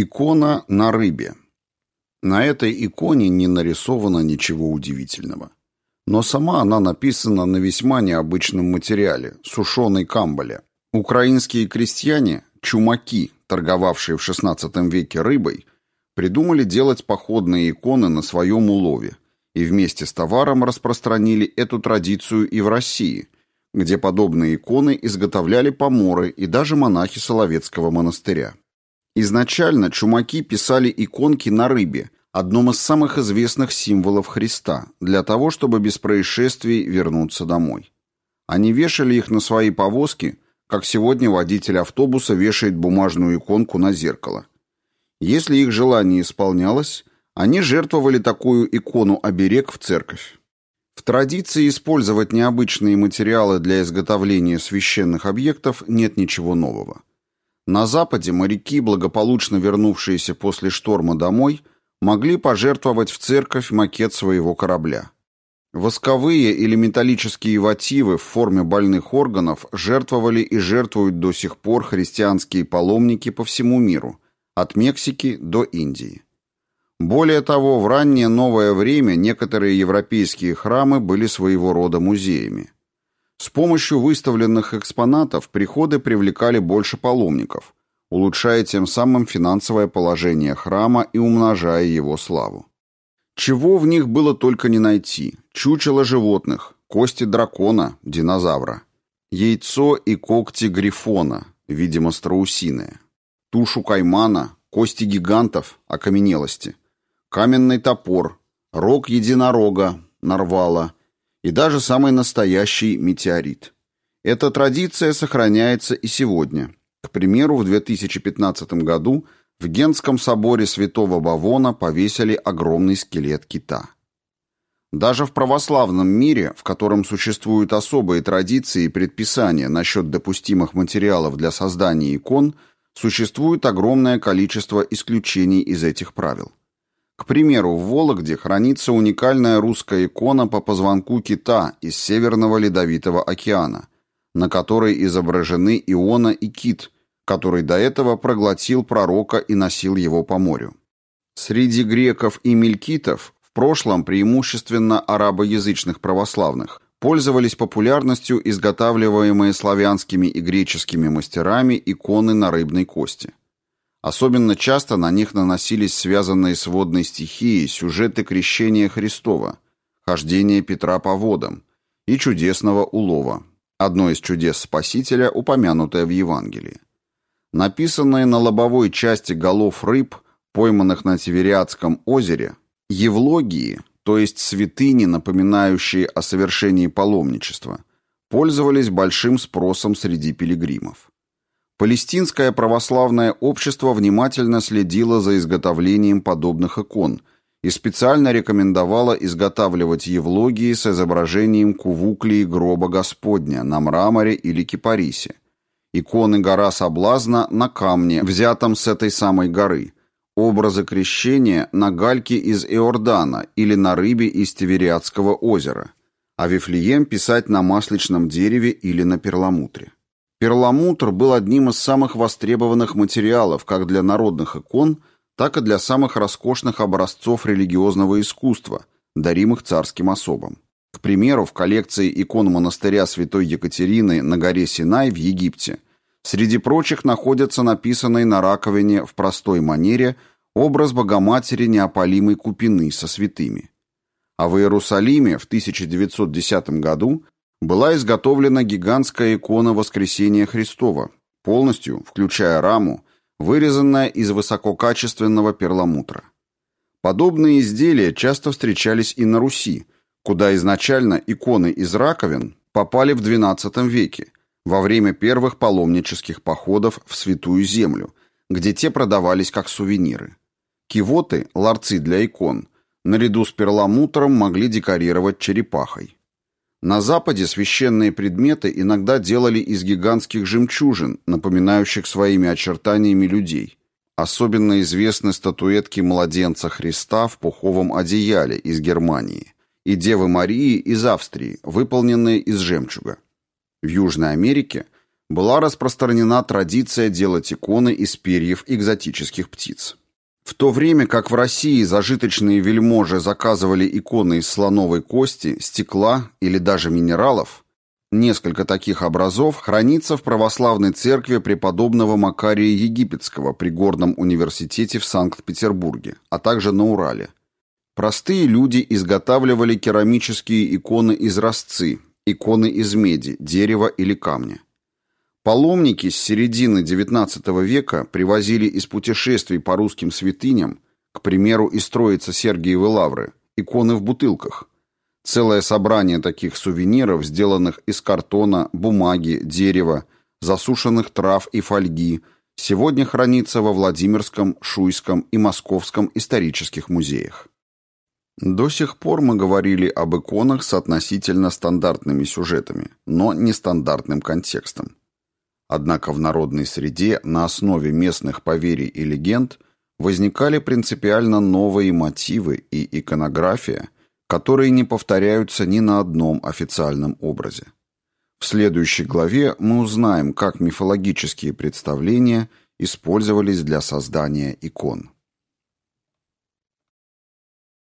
Икона на рыбе. На этой иконе не нарисовано ничего удивительного. Но сама она написана на весьма необычном материале – сушеной камбале. Украинские крестьяне, чумаки, торговавшие в XVI веке рыбой, придумали делать походные иконы на своем улове и вместе с товаром распространили эту традицию и в России, где подобные иконы изготовляли поморы и даже монахи Соловецкого монастыря. Изначально чумаки писали иконки на рыбе, одном из самых известных символов Христа, для того, чтобы без происшествий вернуться домой. Они вешали их на свои повозки, как сегодня водитель автобуса вешает бумажную иконку на зеркало. Если их желание исполнялось, они жертвовали такую икону-оберег в церковь. В традиции использовать необычные материалы для изготовления священных объектов нет ничего нового. На Западе моряки, благополучно вернувшиеся после шторма домой, могли пожертвовать в церковь макет своего корабля. Восковые или металлические вативы в форме больных органов жертвовали и жертвуют до сих пор христианские паломники по всему миру, от Мексики до Индии. Более того, в раннее новое время некоторые европейские храмы были своего рода музеями. С помощью выставленных экспонатов приходы привлекали больше паломников, улучшая тем самым финансовое положение храма и умножая его славу. Чего в них было только не найти. Чучело животных, кости дракона, динозавра, яйцо и когти грифона, видимо, страусиные, тушу каймана, кости гигантов, окаменелости, каменный топор, рог единорога, нарвала и даже самый настоящий метеорит. Эта традиция сохраняется и сегодня. К примеру, в 2015 году – в Генском соборе святого Бавона повесили огромный скелет кита. Даже в православном мире, в котором существуют особые традиции и предписания насчет допустимых материалов для создания икон, существует огромное количество исключений из этих правил. К примеру, в Вологде хранится уникальная русская икона по позвонку кита из Северного Ледовитого океана, на которой изображены Иона и кит – который до этого проглотил пророка и носил его по морю. Среди греков и мелькитов, в прошлом преимущественно арабоязычных православных, пользовались популярностью изготавливаемые славянскими и греческими мастерами иконы на рыбной кости. Особенно часто на них наносились связанные с водной стихией сюжеты крещения Христова, хождения Петра по водам и чудесного улова, одно из чудес Спасителя, упомянутое в Евангелии. Написанные на лобовой части голов рыб, пойманных на Тивериадском озере, евлогии, то есть святыни, напоминающие о совершении паломничества, пользовались большим спросом среди пилигримов. Палестинское православное общество внимательно следило за изготовлением подобных икон и специально рекомендовало изготавливать евлогии с изображением кувуклии гроба Господня на мраморе или кипарисе – иконы гора соблазна на камне, взятом с этой самой горы, образы крещения на гальке из Иордана или на рыбе из Тивериадского озера, а Вифлеем писать на масличном дереве или на перламутре. Перламутр был одним из самых востребованных материалов как для народных икон, так и для самых роскошных образцов религиозного искусства, даримых царским особам. К примеру, в коллекции икон монастыря Святой Екатерины на горе Синай в Египте среди прочих находятся написанные на раковине в простой манере образ Богоматери неопалимой Купины со святыми. А в Иерусалиме в 1910 году была изготовлена гигантская икона Воскресения Христова, полностью, включая раму, вырезанная из высококачественного перламутра. Подобные изделия часто встречались и на Руси – куда изначально иконы из раковин попали в XII веке, во время первых паломнических походов в Святую Землю, где те продавались как сувениры. Кивоты, ларцы для икон, наряду с перламутром могли декорировать черепахой. На Западе священные предметы иногда делали из гигантских жемчужин, напоминающих своими очертаниями людей. Особенно известны статуэтки младенца Христа в пуховом одеяле из Германии и Девы Марии из Австрии, выполненные из жемчуга. В Южной Америке была распространена традиция делать иконы из перьев экзотических птиц. В то время как в России зажиточные вельможи заказывали иконы из слоновой кости, стекла или даже минералов, несколько таких образов хранится в православной церкви преподобного Макария Египетского при Горном университете в Санкт-Петербурге, а также на Урале. Простые люди изготавливали керамические иконы из росцы, иконы из меди, дерева или камня. Паломники с середины XIX века привозили из путешествий по русским святыням, к примеру, из Троицы Сергиевой Лавры, иконы в бутылках. Целое собрание таких сувениров, сделанных из картона, бумаги, дерева, засушенных трав и фольги, сегодня хранится во Владимирском, Шуйском и Московском исторических музеях. До сих пор мы говорили об иконах с относительно стандартными сюжетами, но нестандартным контекстом. Однако в народной среде на основе местных поверий и легенд возникали принципиально новые мотивы и иконография, которые не повторяются ни на одном официальном образе. В следующей главе мы узнаем, как мифологические представления использовались для создания икон.